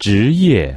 职业。